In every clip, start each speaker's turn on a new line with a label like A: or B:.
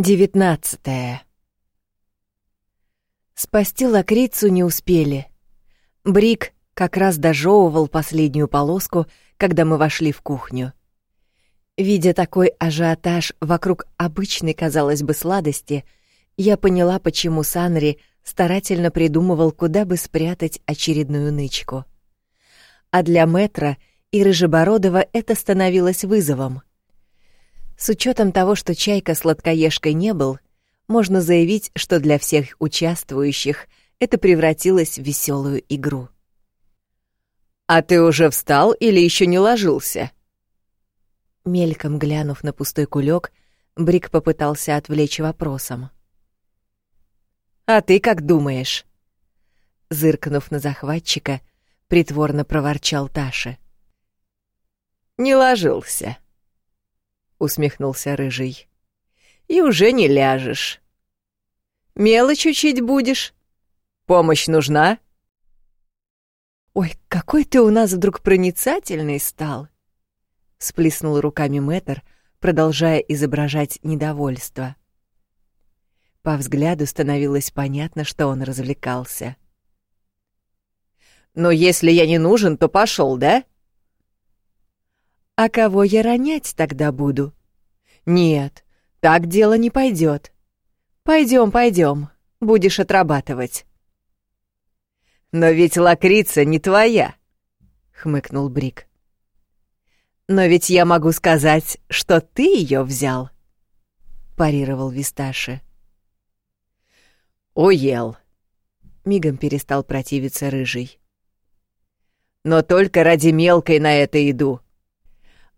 A: Девятнадцатое. Спасти лакрицу не успели. Брик как раз дожевывал последнюю полоску, когда мы вошли в кухню. Видя такой ажиотаж вокруг обычной, казалось бы, сладости, я поняла, почему Санри старательно придумывал, куда бы спрятать очередную нычку. А для Метра и Рыжебородова это становилось вызовом. С учетом того, что Чайка сладкоежкой не был, можно заявить, что для всех участвующих это превратилось в веселую игру.
B: «А ты уже встал или еще не ложился?»
A: Мельком глянув на пустой кулек, Брик попытался отвлечь вопросом.
B: «А ты как думаешь?»
A: Зыркнув на захватчика, притворно проворчал Таша.
B: «Не ложился», усмехнулся рыжий. И уже не ляжешь. Мелочь учить будешь? Помощь нужна?
A: Ой, какой ты у нас вдруг проницательный стал, сплеснул руками Мэтр, продолжая изображать недовольство. По взгляду становилось понятно, что он развлекался.
B: Но если я не нужен, то пошел, да?
A: А кого я ронять тогда буду? Нет, так дело не пойдет. Пойдем, пойдем, будешь отрабатывать.
B: Но ведь лакрица не твоя, хмыкнул Брик.
A: Но ведь я могу сказать, что ты ее взял, парировал Висташи.
B: Уел. Мигом перестал противиться рыжий. Но только ради мелкой на это иду.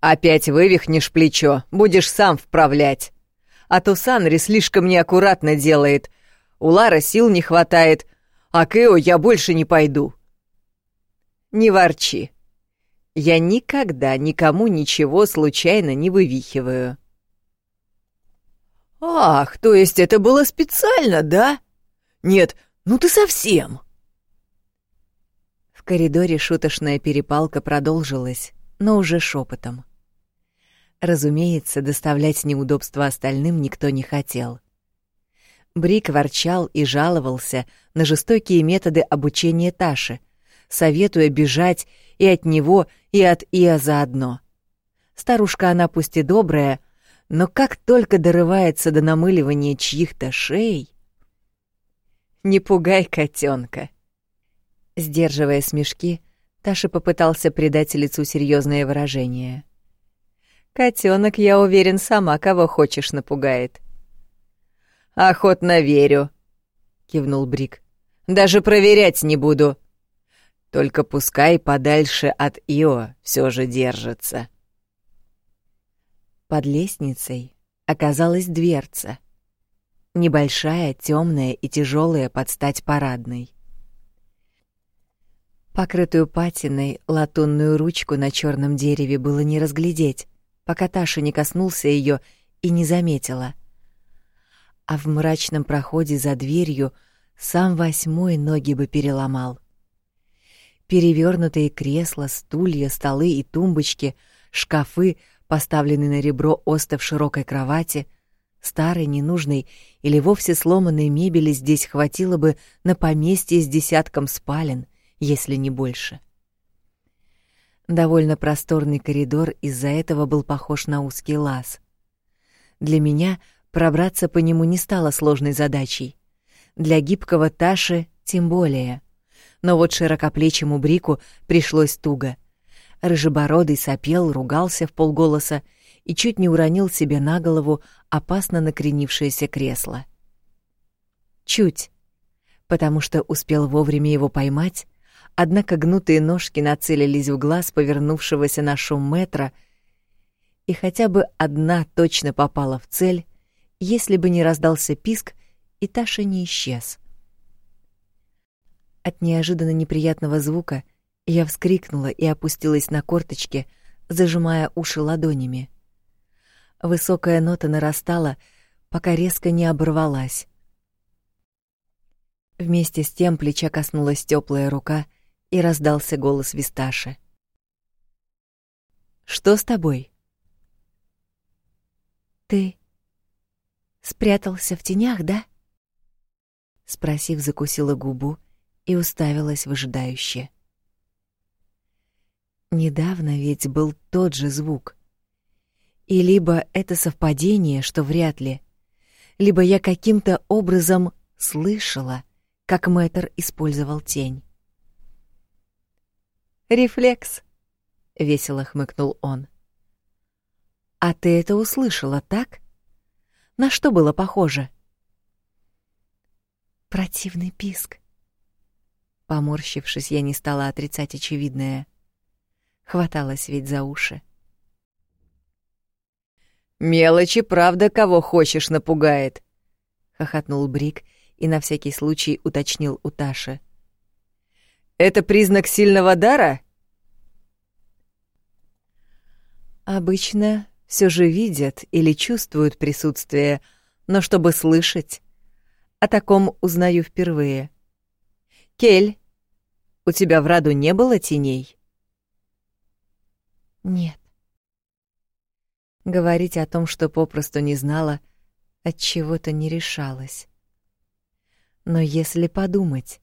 B: «Опять вывихнешь плечо, будешь сам вправлять. А то Санри слишком неаккуратно делает. У Лара сил не хватает, а к Эо я больше не пойду». «Не ворчи. Я никогда никому ничего случайно не вывихиваю».
C: «Ах, то есть это было специально, да? Нет, ну ты совсем!»
A: В коридоре шуточная перепалка продолжилась, но уже шепотом. Разумеется, доставлять неудобства остальным никто не хотел. Брик ворчал и жаловался на жестокие методы обучения Таши, советуя бежать и от него, и от Иа заодно. Старушка она пусть и добрая, но как только дорывается до намыливания чьих-то шеи... «Не пугай котенка. Сдерживая смешки, Таша попытался придать лицу серьезное выражение — Котенок, я уверен, сама кого хочешь напугает.
B: Охотно верю, кивнул Брик. Даже проверять не буду. Только пускай подальше от Ио все же держится.
A: Под лестницей оказалась дверца. Небольшая, темная и тяжелая под стать парадной. Покрытую патиной латунную ручку на черном дереве было не разглядеть, пока Таша не коснулся ее и не заметила. А в мрачном проходе за дверью сам восьмой ноги бы переломал. Перевернутые кресла, стулья, столы и тумбочки, шкафы, поставленные на ребро оста в широкой кровати, старой, ненужной или вовсе сломанной мебели здесь хватило бы на поместье с десятком спален, если не больше. — Довольно просторный коридор из-за этого был похож на узкий лаз. Для меня пробраться по нему не стало сложной задачей. Для гибкого Таши тем более. Но вот широкоплечему Брику пришлось туго. Рыжебородый сопел, ругался в полголоса и чуть не уронил себе на голову опасно накренившееся кресло. Чуть, потому что успел вовремя его поймать Однако гнутые ножки нацелились в глаз повернувшегося на шум метра, и хотя бы одна точно попала в цель, если бы не раздался писк, и Таша не исчез. От неожиданно неприятного звука я вскрикнула и опустилась на корточки, зажимая уши ладонями. Высокая нота нарастала, пока резко не оборвалась. Вместе с тем плеча коснулась теплая рука — и раздался голос Висташи. «Что с тобой?» «Ты...» Спрятался в тенях, да? Спросив, закусила губу и уставилась выжидающе. Недавно ведь был тот же звук. И либо это совпадение, что вряд ли, либо я каким-то образом слышала, как мэтр использовал тень. «Рефлекс», — весело хмыкнул он. «А ты это услышала, так? На что было похоже?» «Противный писк». Поморщившись, я не стала отрицать очевидное. Хваталась ведь за уши.
B: «Мелочи, правда, кого хочешь напугает», — хохотнул Брик и на всякий случай уточнил у Таши. «Это признак сильного дара?»
A: Обычно все же видят или чувствуют присутствие, но чтобы слышать, о таком узнаю впервые. Кель, у тебя в роду не было теней? Нет. Говорить о том, что попросту не знала, от чего-то не решалась. Но если подумать,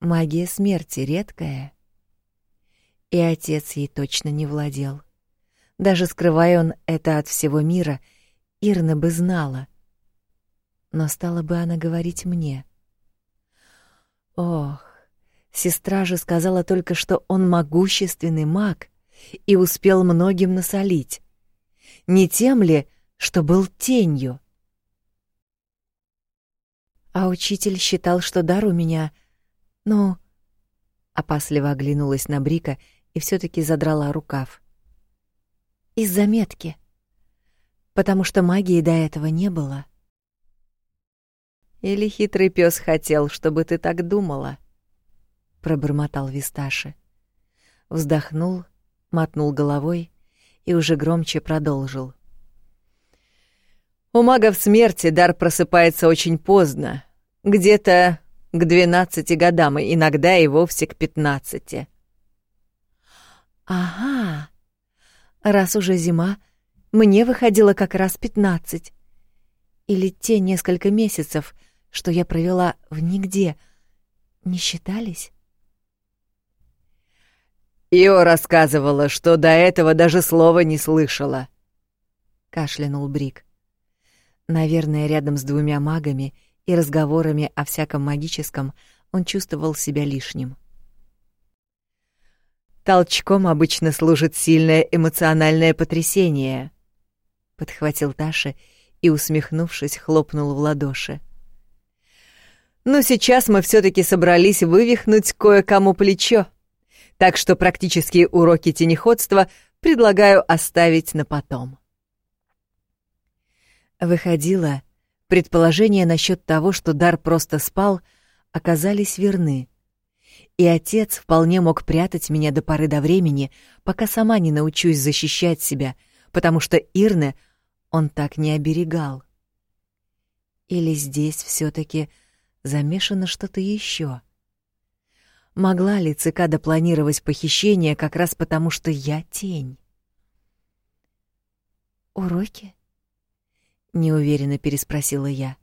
A: магия смерти редкая, и отец ей точно не владел. Даже скрывая он это от всего мира, Ирна бы знала. Но стала бы она говорить мне. Ох, сестра же сказала только, что он могущественный маг и успел многим насолить. Не тем ли, что был тенью? А учитель считал, что дар у меня... Ну... Опасливо оглянулась на Брика и все таки задрала рукав из заметки, потому что магии до этого не было. Или хитрый пес хотел, чтобы ты так думала, пробормотал Висташи. Вздохнул, мотнул головой и уже громче продолжил.
B: У магов смерти дар просыпается очень поздно, где-то к двенадцати годам, и иногда и вовсе к пятнадцати.
A: Ага, Раз уже зима, мне выходило как раз пятнадцать. Или те несколько месяцев, что я провела в нигде, не считались?
B: Ио рассказывала, что до этого даже слова не слышала. Кашлянул Брик.
A: Наверное, рядом с двумя магами и разговорами о всяком магическом он чувствовал себя лишним.
B: Толчком обычно служит сильное эмоциональное потрясение, подхватил Таша и, усмехнувшись, хлопнул в ладоши. Но сейчас мы все таки собрались вывихнуть кое-кому плечо, так что практические уроки тенеходства предлагаю оставить на потом.
A: Выходило, предположения насчет того, что дар просто спал, оказались верны и отец вполне мог прятать меня до поры до времени, пока сама не научусь защищать себя, потому что Ирне он так не оберегал. Или здесь все таки замешано что-то еще? Могла ли цикада планировать похищение как раз потому, что я тень? «Уроки?» — неуверенно переспросила я.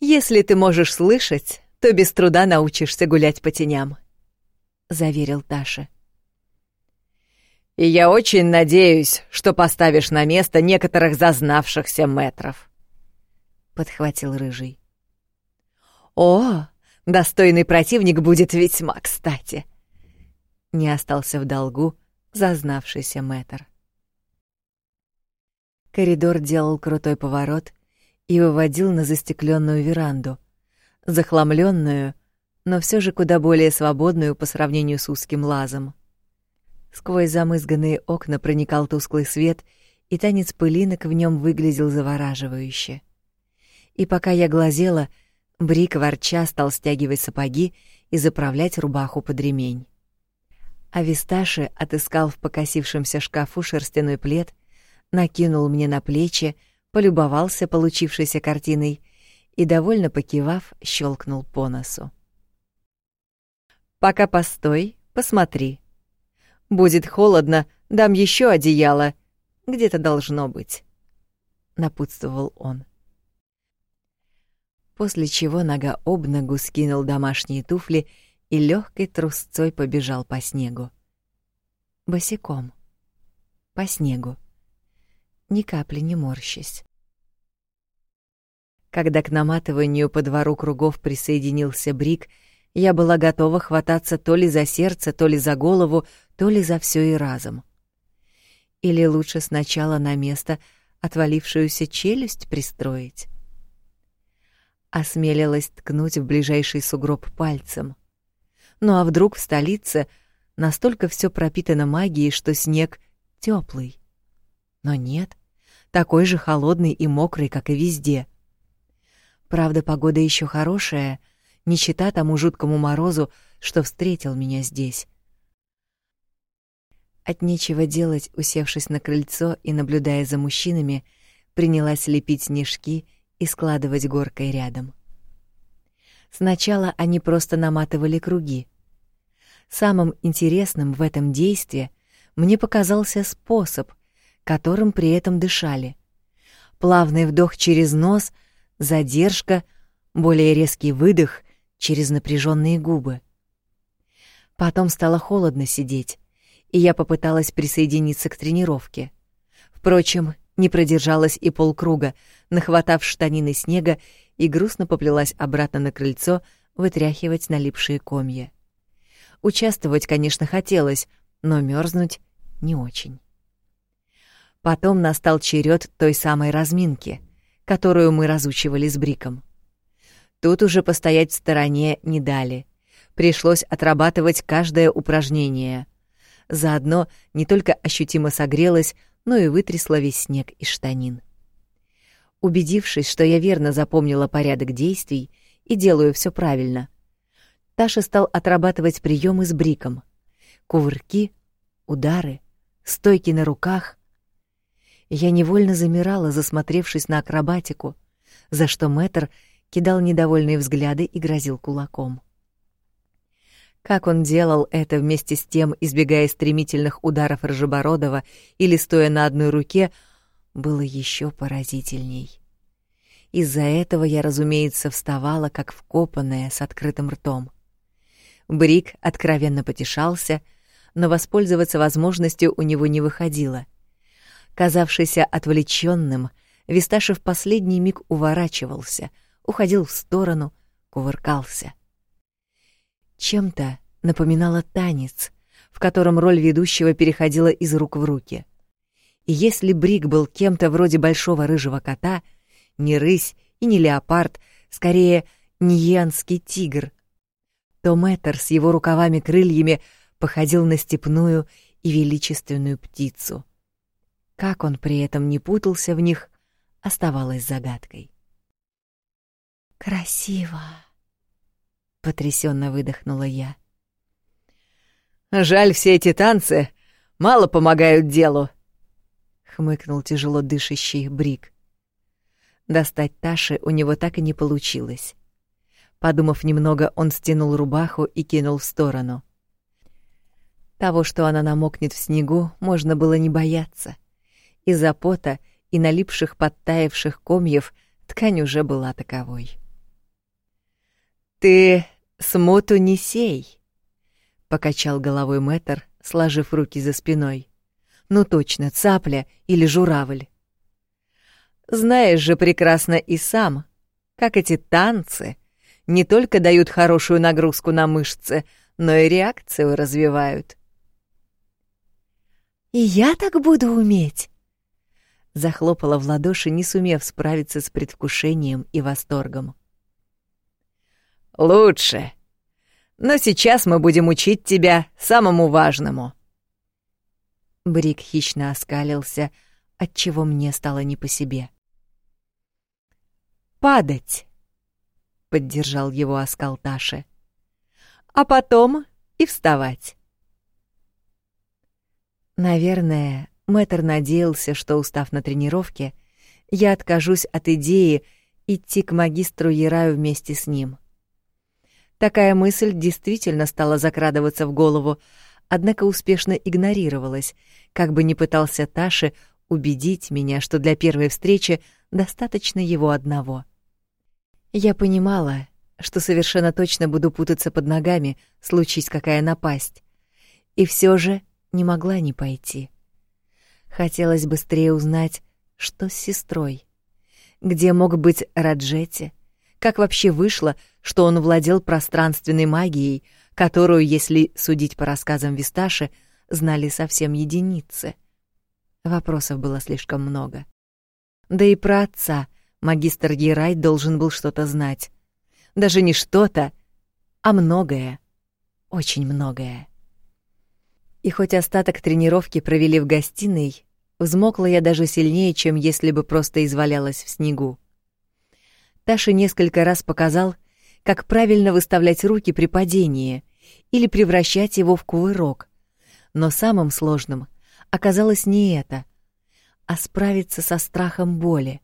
B: «Если ты можешь слышать, то без труда научишься гулять по теням», — заверил Таша. «И я очень надеюсь, что поставишь на место некоторых зазнавшихся метров», — подхватил Рыжий. «О, достойный противник будет весьма кстати», — не остался в долгу зазнавшийся мэтр.
A: Коридор делал крутой поворот и выводил на застекленную веранду — захламленную, но все же куда более свободную по сравнению с узким лазом. Сквозь замызганные окна проникал тусклый свет, и танец пылинок в нем выглядел завораживающе. И пока я глазела, Брик ворча стал стягивать сапоги и заправлять рубаху под ремень. А Висташи отыскал в покосившемся шкафу шерстяной плед, накинул мне на плечи, полюбовался получившейся картиной и, довольно покивав, щелкнул по носу.
B: «Пока постой, посмотри. Будет холодно, дам еще одеяло. Где-то должно быть».
A: напутствовал он. После чего нога об ногу скинул домашние туфли и легкой трусцой побежал по снегу. Босиком. По снегу. Ни капли не морщась. Когда к наматыванию по двору кругов присоединился Брик, я была готова хвататься то ли за сердце, то ли за голову, то ли за все и разом. Или лучше сначала на место отвалившуюся челюсть пристроить? Осмелилась ткнуть в ближайший сугроб пальцем. Ну а вдруг в столице настолько все пропитано магией, что снег теплый? Но нет, такой же холодный и мокрый, как и везде. Правда, погода еще хорошая — не чита тому жуткому морозу, что встретил меня здесь. От нечего делать, усевшись на крыльцо и наблюдая за мужчинами, принялась лепить снежки и складывать горкой рядом. Сначала они просто наматывали круги. Самым интересным в этом действии мне показался способ, которым при этом дышали. Плавный вдох через нос, задержка, более резкий выдох через напряженные губы. Потом стало холодно сидеть, и я попыталась присоединиться к тренировке. Впрочем, не продержалась и полкруга, нахватав штанины снега и грустно поплелась обратно на крыльцо вытряхивать налипшие комья. Участвовать, конечно, хотелось, но мерзнуть не очень. Потом настал черед той самой разминки, которую мы разучивали с Бриком. Тут уже постоять в стороне не дали. Пришлось отрабатывать каждое упражнение. Заодно не только ощутимо согрелась, но и вытрясла весь снег из штанин. Убедившись, что я верно запомнила порядок действий и делаю все правильно, Таша стал отрабатывать приемы с бриком. Кувырки, удары, стойки на руках. Я невольно замирала, засмотревшись на акробатику, за что мэтр — кидал недовольные взгляды и грозил кулаком. Как он делал это вместе с тем, избегая стремительных ударов Рожебородова или стоя на одной руке, было еще поразительней. Из-за этого я, разумеется, вставала как вкопанная с открытым ртом. Брик откровенно потешался, но воспользоваться возможностью у него не выходило. Казавшийся отвлеченным, Висташев последний миг уворачивался — уходил в сторону, кувыркался. Чем-то напоминало танец, в котором роль ведущего переходила из рук в руки. И если Брик был кем-то вроде большого рыжего кота, не рысь и не леопард, скорее ниянский тигр, то Мэтр с его рукавами-крыльями походил на степную и величественную птицу. Как он при этом не путался в них, оставалось загадкой.
B: Красиво, потрясенно выдохнула я.
C: Жаль, все эти танцы мало помогают делу, хмыкнул тяжело дышащий Брик.
A: Достать Таши у него так и не получилось. Подумав немного, он стянул рубаху и кинул в сторону. Того, что она намокнет в снегу, можно было не бояться. Из-за пота и налипших подтаявших комьев ткань уже была таковой.
C: «Ты смуту не сей», — покачал головой мэтр, сложив руки за спиной. «Ну точно, цапля или журавль». «Знаешь же прекрасно и сам, как эти танцы не только дают хорошую нагрузку на мышцы, но и реакцию развивают».
B: «И я так буду уметь?»
A: Захлопала в ладоши, не сумев справиться с предвкушением и восторгом.
C: Лучше. Но сейчас мы будем учить тебя самому важному.
A: Брик хищно оскалился, отчего мне стало не по себе.
C: Падать, поддержал его оскал Таши. А потом и вставать.
A: Наверное, Мэтр надеялся, что, устав на тренировке, я откажусь от идеи идти к магистру Яраю вместе с ним. Такая мысль действительно стала закрадываться в голову, однако успешно игнорировалась, как бы ни пытался Таши убедить меня, что для первой встречи достаточно его одного. Я понимала, что совершенно точно буду путаться под ногами, случись какая напасть. И все же не могла не пойти. Хотелось быстрее узнать, что с сестрой. Где мог быть Раджети? Как вообще вышло, что он владел пространственной магией, которую, если судить по рассказам Висташи, знали совсем единицы? Вопросов было слишком много. Да и про отца магистр Герай должен был что-то знать. Даже не что-то, а многое. Очень многое. И хоть остаток тренировки провели в гостиной, взмокла я даже сильнее, чем если бы просто извалялась в снегу. Таша несколько раз показал, как правильно выставлять руки при падении или превращать его в кувырок. Но самым сложным оказалось не это, а справиться со страхом боли.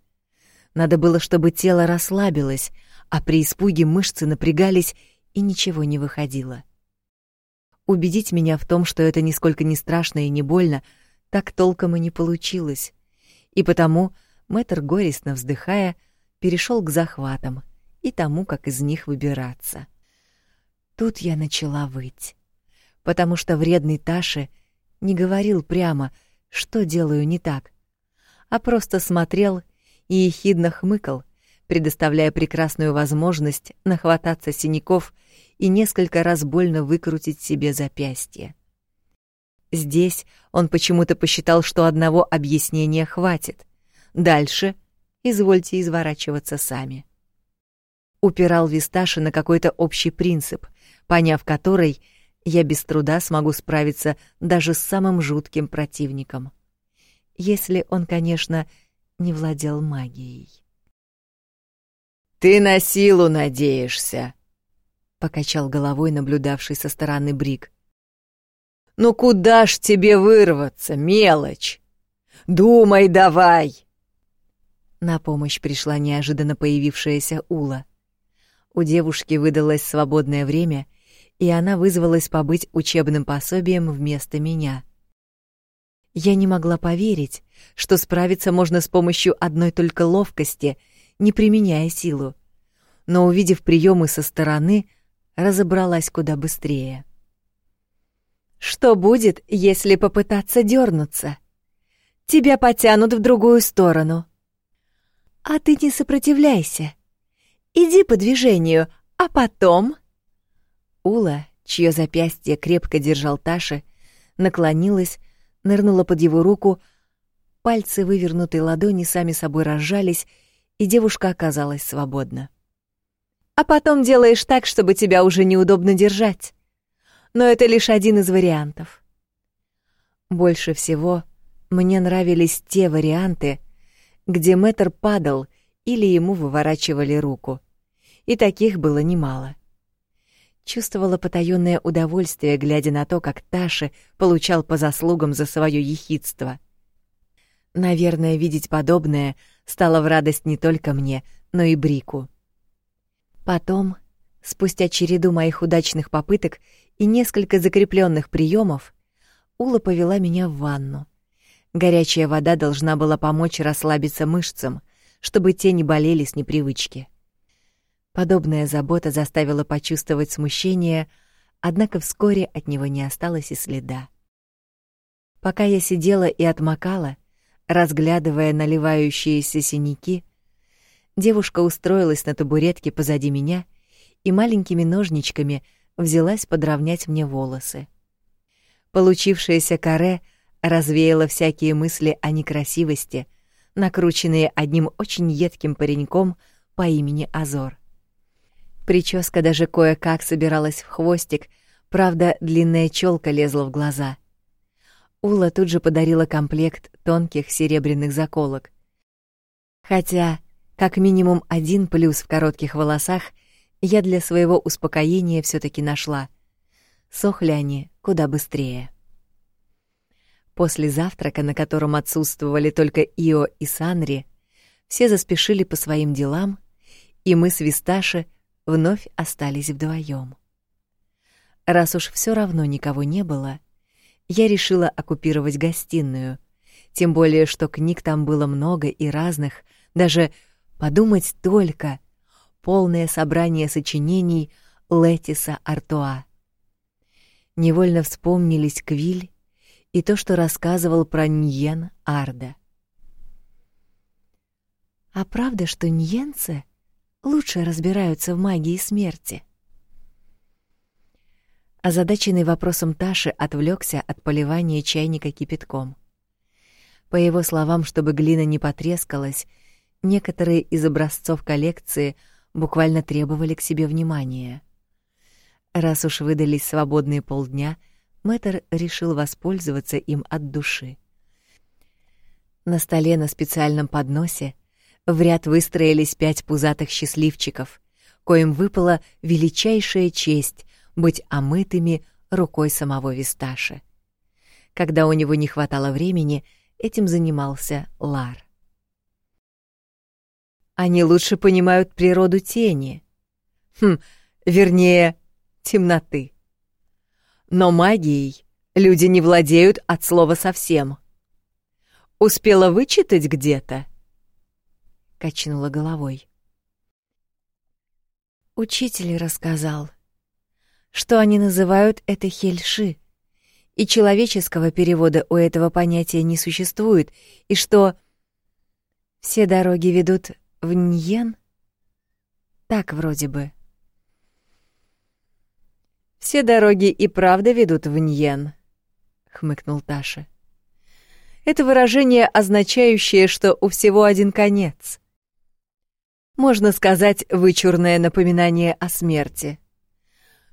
A: Надо было, чтобы тело расслабилось, а при испуге мышцы напрягались, и ничего не выходило. Убедить меня в том, что это нисколько не страшно и не больно, так толком и не получилось. И потому мэтр, горестно вздыхая, перешел к захватам и тому, как из них выбираться. Тут я начала выть, потому что вредный Таше не говорил прямо, что делаю не так, а просто смотрел и ехидно хмыкал, предоставляя прекрасную возможность нахвататься синяков и несколько раз больно выкрутить себе запястье. Здесь он почему-то посчитал, что одного объяснения хватит. Дальше извольте изворачиваться сами. Упирал Висташи на какой-то общий принцип, поняв который, я без труда смогу справиться даже с самым жутким противником. Если он, конечно, не владел магией.
B: «Ты на силу надеешься», —
A: покачал головой наблюдавший со стороны Брик.
B: «Ну куда ж тебе вырваться, мелочь? Думай давай!»
A: На помощь пришла неожиданно появившаяся Ула. У девушки выдалось свободное время, и она вызвалась побыть учебным пособием вместо меня. Я не могла поверить, что справиться можно с помощью одной только ловкости — не применяя силу, но, увидев приемы со стороны, разобралась куда быстрее. «Что будет, если попытаться дернуться? Тебя потянут в другую сторону. А ты не сопротивляйся. Иди по движению, а потом...» Ула, чье запястье крепко держал Таша, наклонилась, нырнула под его руку, пальцы вывернутой ладони сами собой разжались, и девушка оказалась свободна. А потом делаешь так, чтобы тебя уже неудобно держать. Но это лишь один из вариантов. Больше всего мне нравились те варианты, где мэтр падал или ему выворачивали руку. И таких было немало. Чувствовала потаённое удовольствие, глядя на то, как Таша получал по заслугам за своё ехидство. Наверное, видеть подобное — стало в радость не только мне, но и Брику. Потом, спустя череду моих удачных попыток и несколько закрепленных приемов, Ула повела меня в ванну. Горячая вода должна была помочь расслабиться мышцам, чтобы те не болели с непривычки. Подобная забота заставила почувствовать смущение, однако вскоре от него не осталось и следа. Пока я сидела и отмокала, Разглядывая наливающиеся синяки, девушка устроилась на табуретке позади меня и маленькими ножничками взялась подровнять мне волосы. Получившееся каре развеяло всякие мысли о некрасивости, накрученные одним очень едким пареньком по имени Азор. Прическа даже кое-как собиралась в хвостик, правда, длинная челка лезла в глаза — Ула тут же подарила комплект тонких серебряных заколок. Хотя, как минимум один плюс в коротких волосах я для своего успокоения все таки нашла. Сохли они куда быстрее. После завтрака, на котором отсутствовали только Ио и Санри, все заспешили по своим делам, и мы с Висташи вновь остались вдвоем. Раз уж все равно никого не было — я решила оккупировать гостиную,
C: Тем более, что книг там было много и разных, даже подумать только полное собрание сочинений Летиса Артуа. Невольно вспомнились Квиль и то, что рассказывал про Ньен Арда. А правда, что ньенцы лучше разбираются в магии смерти? Озадаченный вопросом Таши отвлекся от поливания чайника кипятком. По его словам, чтобы глина не потрескалась, некоторые из образцов коллекции буквально требовали к себе внимания. Раз уж выдались свободные полдня, Мэтр решил воспользоваться им от души. На столе на специальном подносе в ряд выстроились пять пузатых счастливчиков, коим выпала величайшая честь быть омытыми рукой самого Висташи. Когда у него не хватало времени, этим занимался Лар. Они лучше понимают природу тени. Хм, вернее, темноты. Но магией люди не владеют от слова совсем. Успела вычитать где-то? Качнула головой. Учитель рассказал, что они называют это хельши, и человеческого перевода у этого понятия не существует, и что все дороги ведут в Ньен? Так вроде бы. Все дороги и правда ведут в Ньен, хмыкнул Таша. Это выражение, означающее, что у всего один конец. Можно сказать, вычурное напоминание о смерти.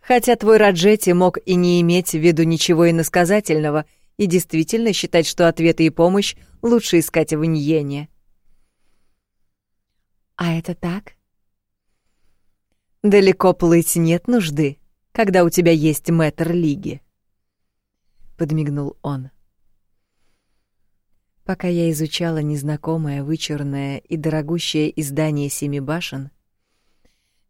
C: Хотя твой Раджети мог и не иметь в виду ничего иносказательного и действительно считать, что ответы и помощь лучше искать в Ньене. А это так? Далеко плыть нет нужды, когда у тебя есть мэтр лиги. Подмигнул он. Пока я изучала незнакомое, вычурное и дорогущее издание «Семи башен»,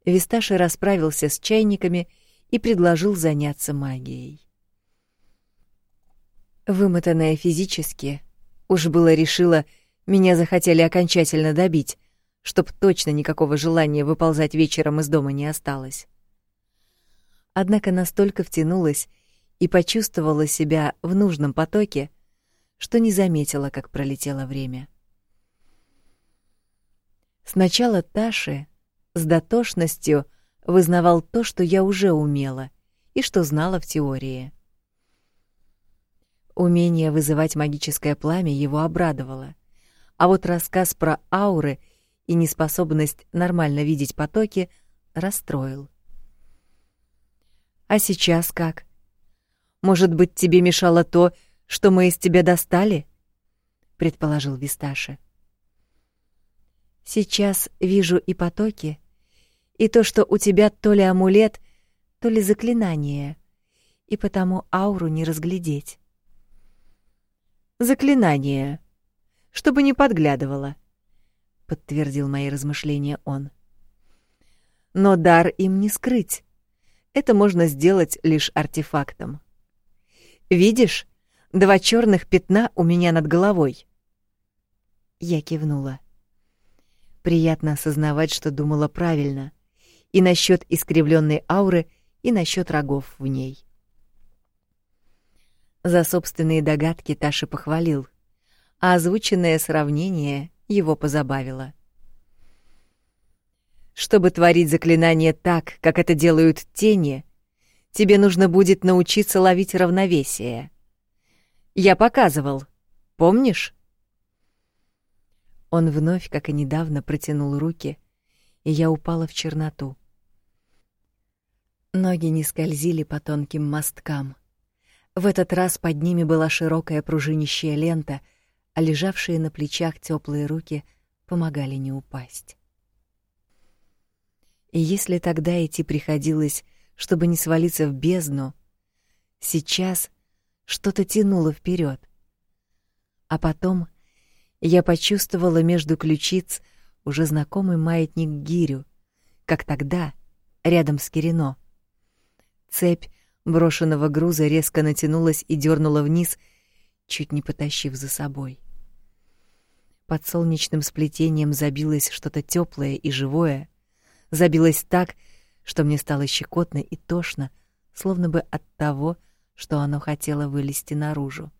C: Висташи расправился с чайниками и предложил заняться магией. Вымотанная физически, уж было решила, меня захотели окончательно добить, чтоб точно никакого желания выползать вечером из дома не осталось. Однако настолько втянулась и почувствовала себя в нужном потоке, что не заметила, как пролетело время. Сначала Таши с дотошностью вызнавал то, что я уже умела и что знала в теории. Умение вызывать магическое пламя его обрадовало, а вот рассказ про ауры — и неспособность нормально видеть потоки расстроил. А сейчас как? Может быть, тебе мешало то, что мы из тебя достали? предположил Висташи. Сейчас вижу и потоки, и то, что у тебя то ли амулет, то ли заклинание, и потому ауру не разглядеть. Заклинание, чтобы не подглядывала подтвердил мои размышления он. Но дар им не скрыть. Это можно сделать лишь артефактом. Видишь, два черных пятна у меня над головой. Я кивнула. Приятно осознавать, что думала правильно, и насчет искривленной ауры, и насчет рогов в ней. За собственные догадки Таша похвалил, а озвученное сравнение его позабавило. Чтобы творить заклинание так, как это делают тени, тебе нужно будет научиться ловить равновесие. Я показывал. Помнишь? Он вновь, как и недавно, протянул руки, и я упала в черноту. Ноги не скользили по тонким мосткам. В этот раз под ними была широкая пружинищая лента — а лежавшие на плечах теплые руки помогали не упасть. И если тогда идти приходилось, чтобы не свалиться в бездну, сейчас что-то тянуло вперед. А потом я почувствовала между ключиц уже знакомый маятник гирю, как тогда, рядом с Кирино. Цепь брошенного груза резко натянулась и дернула вниз, чуть не потащив за собой.
A: Под солнечным сплетением забилось что-то теплое и живое, забилось так, что мне стало щекотно и тошно, словно бы от того, что оно хотело вылезти наружу.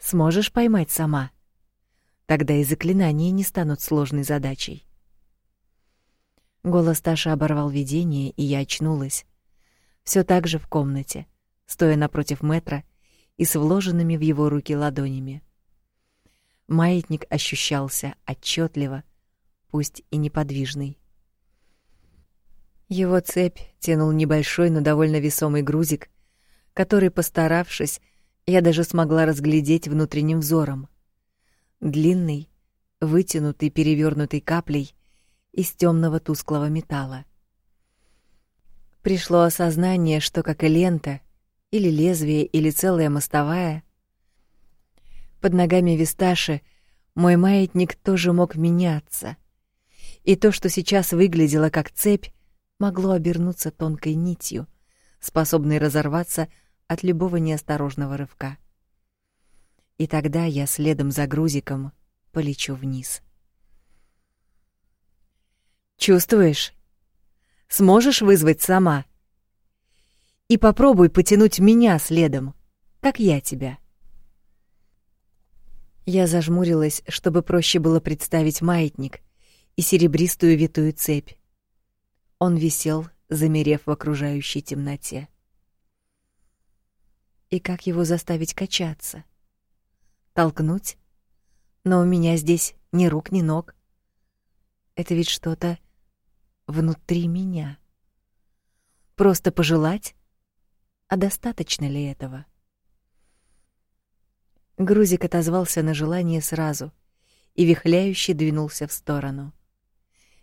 A: Сможешь поймать сама? Тогда и заклинания не станут сложной задачей. Голос Таши оборвал видение, и я очнулась. Все так же в комнате, стоя напротив метра и с вложенными в его руки ладонями. Маятник ощущался отчетливо, пусть и неподвижный. Его цепь тянул небольшой, но довольно весомый грузик, который, постаравшись, я даже смогла разглядеть внутренним взором. Длинный, вытянутый, перевернутый каплей из темного тусклого металла. Пришло осознание, что как и лента, или лезвие, или целая мостовая, под ногами Висташи мой маятник тоже мог меняться. И то, что сейчас выглядело как цепь, могло обернуться тонкой нитью, способной разорваться от любого неосторожного рывка. И тогда я следом за грузиком полечу вниз. Чувствуешь? Сможешь вызвать сама? И попробуй потянуть меня следом, как я тебя. Я зажмурилась, чтобы проще было представить маятник и серебристую витую цепь. Он висел, замерев в окружающей темноте. И как его заставить качаться? Толкнуть? Но у меня здесь ни рук, ни ног. Это ведь что-то внутри меня. Просто пожелать? А достаточно ли этого? Грузик отозвался на желание сразу и вихляюще двинулся в сторону.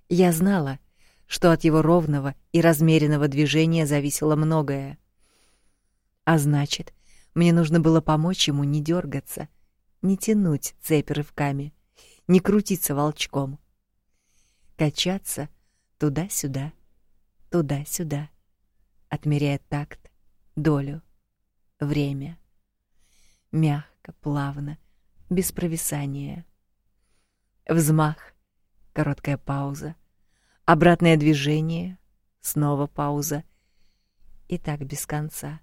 A: Я знала, что от его ровного и размеренного движения зависело многое. А значит, мне нужно было помочь ему не дергаться, не тянуть цепь рывками, не крутиться волчком. Качаться туда-сюда, туда-сюда, отмеряя такт, долю, время. Мягко, плавно, без провисания. Взмах, короткая пауза, обратное движение, снова пауза. И так без конца.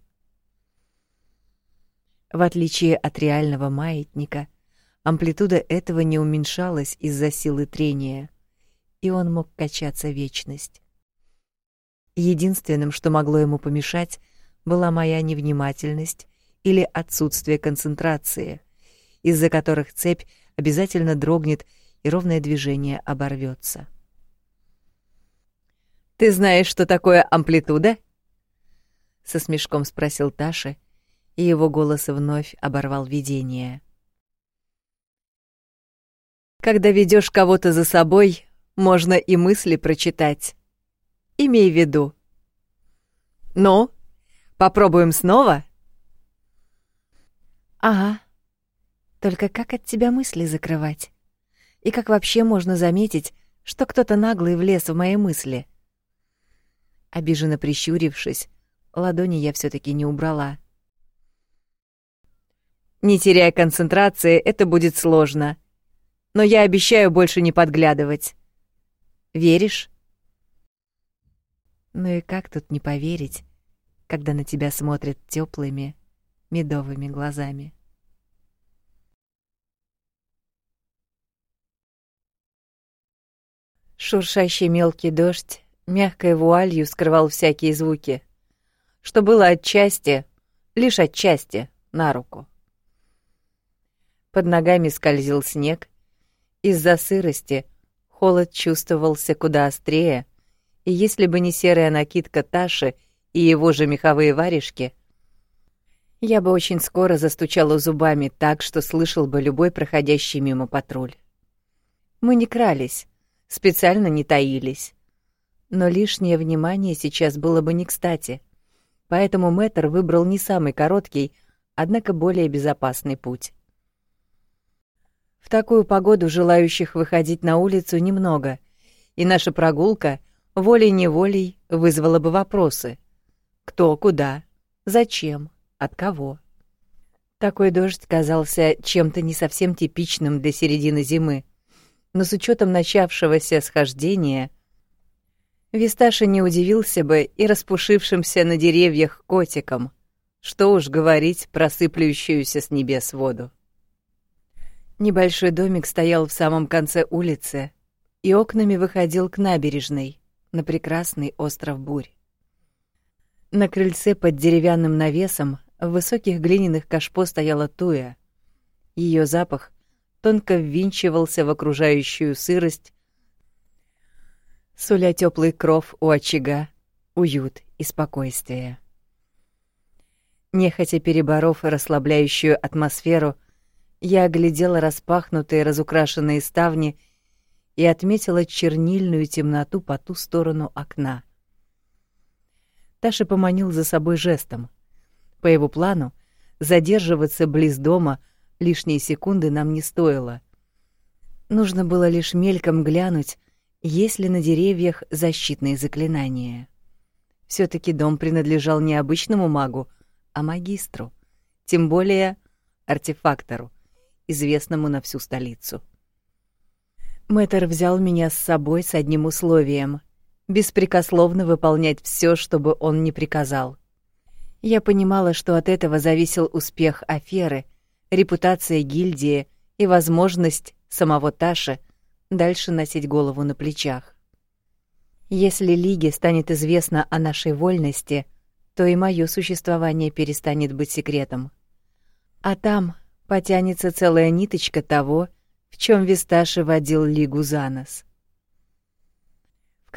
A: В отличие от реального маятника, амплитуда этого не уменьшалась из-за силы трения — и он мог качаться вечность. Единственным, что могло ему помешать, была моя невнимательность или отсутствие концентрации, из-за которых цепь обязательно дрогнет и ровное движение оборвется. Ты знаешь, что такое амплитуда? со смешком спросил Таша, и его голос вновь оборвал видение. Когда ведешь кого-то за собой, можно и мысли прочитать. Имей в виду. Ну, попробуем снова? Ага. Только как от тебя мысли закрывать? И как вообще можно заметить, что кто-то наглый влез в мои мысли? Обиженно прищурившись, ладони я все таки не убрала. Не теряя концентрации, это будет сложно. Но я обещаю больше не подглядывать. Веришь? Ну и как тут не поверить, когда на тебя смотрят теплыми медовыми глазами? Шуршащий мелкий дождь мягкой вуалью скрывал всякие звуки, что было отчасти, лишь отчасти, на руку. Под ногами скользил снег, из-за сырости — Холод чувствовался куда острее, и если бы не серая накидка Таши и его же меховые варежки, я бы очень скоро застучала зубами так, что слышал бы любой проходящий мимо патруль. Мы не крались, специально не таились. Но лишнее внимание сейчас было бы не кстати, поэтому Мэтр выбрал не самый короткий, однако более безопасный путь. В такую погоду желающих выходить на улицу немного, и наша прогулка волей-неволей вызвала бы вопросы. Кто, куда, зачем, от кого.
C: Такой дождь казался чем-то не совсем типичным для середины зимы, но с учетом начавшегося схождения Висташа не удивился бы и распушившимся на деревьях котиком, что уж говорить про сыплющуюся с небес воду. Небольшой домик стоял в самом конце улицы и окнами выходил к набережной, на прекрасный остров Бурь. На крыльце под деревянным навесом в высоких глиняных кашпо стояла туя. Ее запах тонко ввинчивался в окружающую сырость, суля теплый кров у очага, уют и спокойствие. Нехотя переборов расслабляющую атмосферу, я оглядела распахнутые разукрашенные ставни и отметила чернильную темноту по ту сторону окна. Таша поманил за собой жестом. По его плану, задерживаться близ дома лишние секунды нам не стоило. Нужно было лишь мельком глянуть, есть ли на деревьях защитные заклинания. все таки дом принадлежал не обычному магу, а магистру, тем более артефактору, известному на всю столицу. Мэтр взял меня с собой с одним условием — беспрекословно выполнять все, что бы он ни приказал. Я понимала, что от этого зависел успех аферы, репутация гильдии и возможность самого Таши дальше носить голову на плечах. Если Лиге станет известно о нашей вольности, то и мое существование перестанет быть секретом. А там потянется целая ниточка того, в чем Висташи водил Лигу за нос.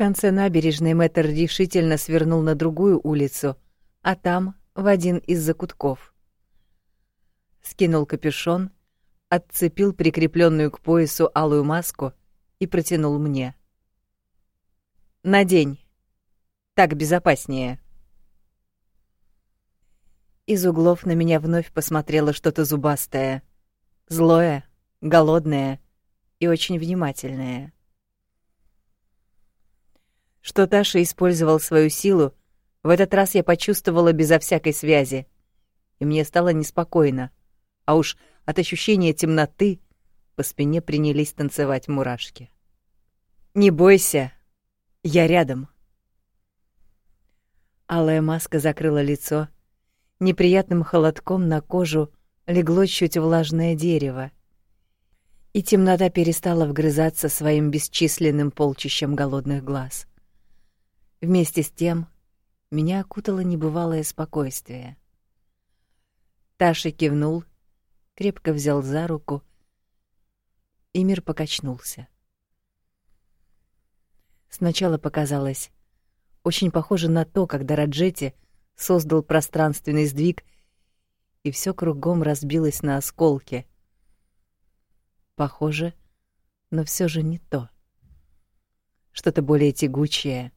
C: Конце набережной Мэтр решительно свернул на другую улицу, а там — в один из закутков. Скинул капюшон, отцепил прикрепленную к поясу алую маску и протянул мне. «Надень. Так безопаснее». Из углов на меня вновь посмотрело что-то зубастое. Злое, голодное и очень внимательное. Что Таша использовал свою силу, в этот раз я почувствовала безо всякой связи, и мне стало неспокойно, а уж от ощущения темноты по спине принялись танцевать мурашки. «Не бойся, я рядом». Алая маска закрыла лицо, неприятным холодком на кожу легло чуть влажное дерево, и темнота перестала вгрызаться своим бесчисленным полчищем голодных глаз. Вместе с тем меня окутало небывалое спокойствие. Таша кивнул, крепко взял за руку, и мир покачнулся. Сначала показалось очень похоже на то, когда Раджети — создал пространственный сдвиг, и все кругом разбилось на осколки. Похоже, но все же не то. Что-то более тягучее,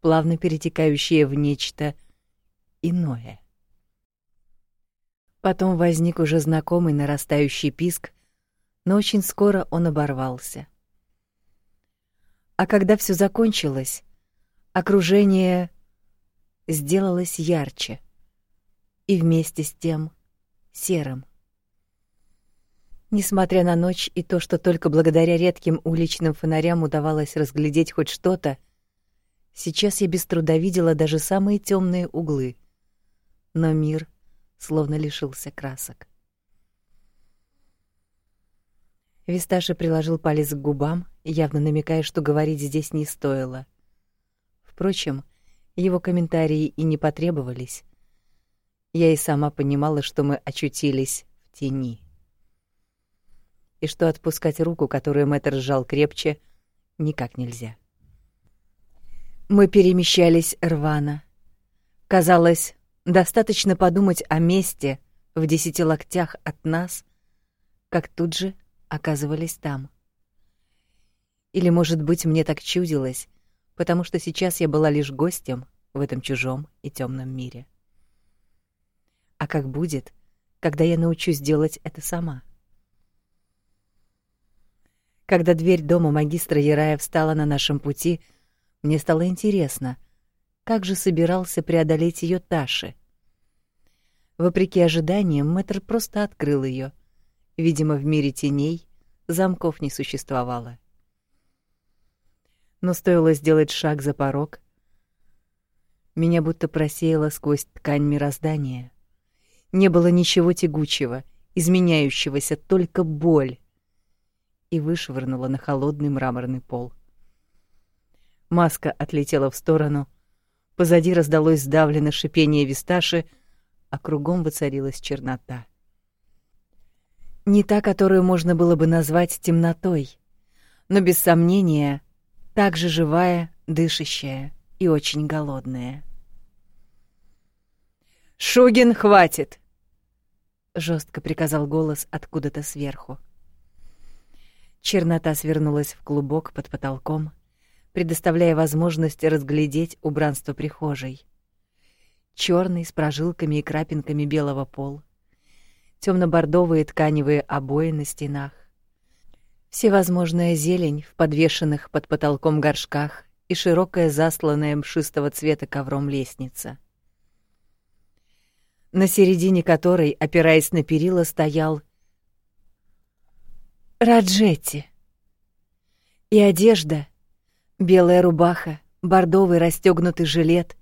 C: плавно перетекающее в нечто иное. Потом возник уже знакомый нарастающий писк, но очень скоро он оборвался. А когда все закончилось, окружение сделалось ярче и вместе с тем серым. Несмотря на ночь и то, что только благодаря редким уличным фонарям удавалось разглядеть хоть что-то, сейчас я без труда видела даже самые темные углы. Но мир словно лишился красок. Висташи приложил палец к губам, явно намекая, что говорить здесь не стоило. Впрочем, его комментарии и не потребовались. Я и сама понимала, что мы очутились в тени. И что отпускать руку, которую Мэтр сжал крепче, никак нельзя. Мы перемещались рвано. Казалось, достаточно подумать о месте в десяти локтях от нас, как тут же оказывались там. Или, может быть, мне так чудилось, потому что сейчас я была лишь гостем в этом чужом и темном мире. А как будет, когда я научусь делать это сама? Когда дверь дома магистра Ярая встала на нашем пути, мне стало интересно, как же собирался преодолеть ее Таши. Вопреки ожиданиям, мэтр просто открыл ее. Видимо, в мире теней замков не существовало. Но стоило сделать шаг за порог, меня будто просеяло сквозь ткань мироздания. Не было ничего тягучего, изменяющегося, только боль. И вышвырнула на холодный мраморный пол. Маска отлетела в сторону, позади раздалось сдавленное шипение висташи, а кругом воцарилась чернота. Не та, которую можно было бы назвать темнотой, но без сомнения также живая, дышащая и очень голодная.
B: «Шугин, хватит!»
C: — жестко приказал голос откуда-то сверху. Чернота свернулась в клубок под потолком, предоставляя возможность разглядеть убранство прихожей. Черный с прожилками и крапинками белого пол, темно-бордовые тканевые обои на стенах, всевозможная зелень в подвешенных под потолком горшках и широкая засланная мшистого цвета ковром лестница — на середине которой, опираясь на перила, стоял Раджетти. И одежда — белая рубаха, бордовый расстегнутый жилет,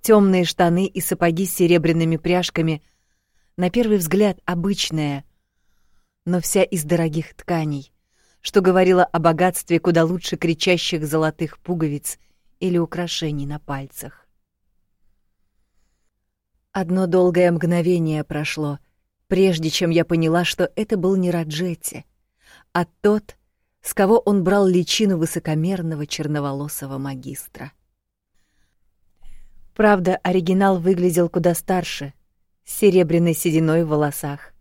C: темные штаны и сапоги с серебряными пряжками — на первый взгляд обычная, но вся из дорогих тканей, что говорило о богатстве куда лучше кричащих золотых пуговиц или украшений на пальцах. Одно долгое мгновение прошло, прежде чем я поняла, что это был не Раджетти, а тот, с кого он брал личину высокомерного черноволосого магистра. Правда, оригинал выглядел куда старше, с серебряной сединой в волосах,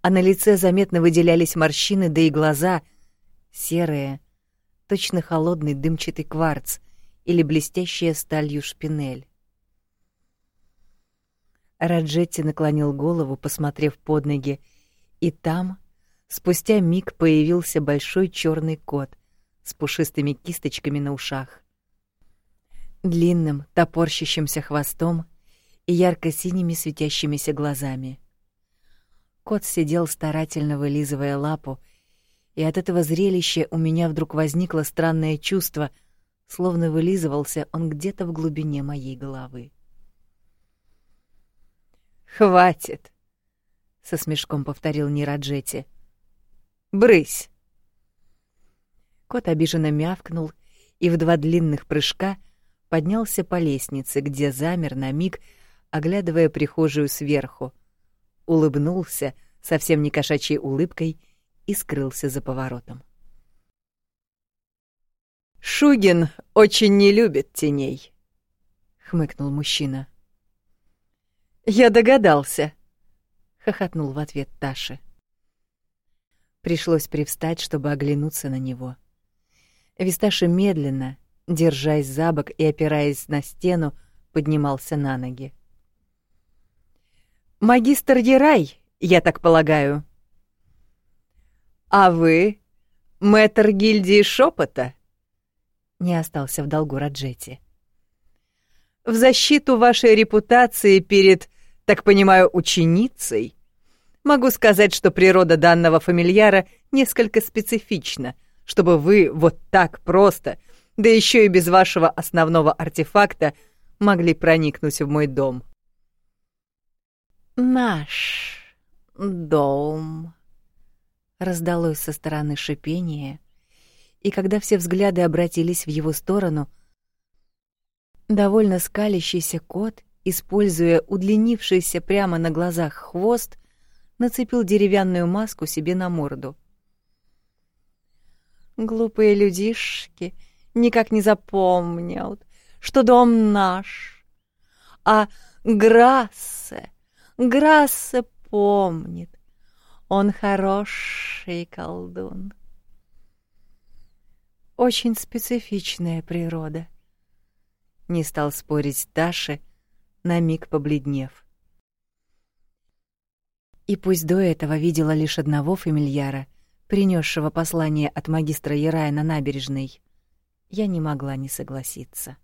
C: а на лице заметно выделялись морщины, да и глаза серые, точно холодный дымчатый кварц или блестящая сталью шпинель. Раджетти наклонил голову, посмотрев под ноги, и там, спустя миг, появился большой черный кот с пушистыми кисточками на ушах, длинным, топорщащимся хвостом и ярко-синими светящимися глазами. Кот сидел старательно вылизывая лапу, и от этого зрелища у меня вдруг возникло странное чувство, словно вылизывался он где-то в глубине моей головы.
B: Хватит,
C: со смешком повторил Нираджети.
B: Брысь.
C: Кот обиженно мявкнул и в два длинных прыжка поднялся по лестнице, где замер на миг, оглядывая прихожую сверху, улыбнулся совсем не кошачьей улыбкой и скрылся за поворотом.
B: Шугин очень не любит теней, хмыкнул мужчина. Я догадался, хохотнул в ответ Таши.
C: Пришлось привстать, чтобы оглянуться на него. Висташи медленно, держась за бок и опираясь на стену, поднимался на ноги.
B: Магистр Ерай, я так полагаю. А вы мэтр гильдии шепота?
C: Не остался в долгу Раджети.
B: В защиту вашей репутации перед так понимаю, ученицей, могу сказать, что природа данного фамильяра несколько специфична, чтобы вы вот так просто, да еще и без вашего основного артефакта, могли проникнуть в мой дом.
C: Наш дом раздалось со стороны шипения, и когда все взгляды обратились в его сторону, довольно скалящийся кот используя удлинившийся прямо на глазах хвост, нацепил деревянную маску себе на морду. Глупые людишки никак не запомнят, что дом наш. А Грассе, Грассе помнит. Он хороший колдун. Очень специфичная природа. Не стал спорить Даша, на миг побледнев. И пусть до этого видела лишь одного фамильяра, принесшего послание от магистра Ярая на набережной, я не могла не согласиться.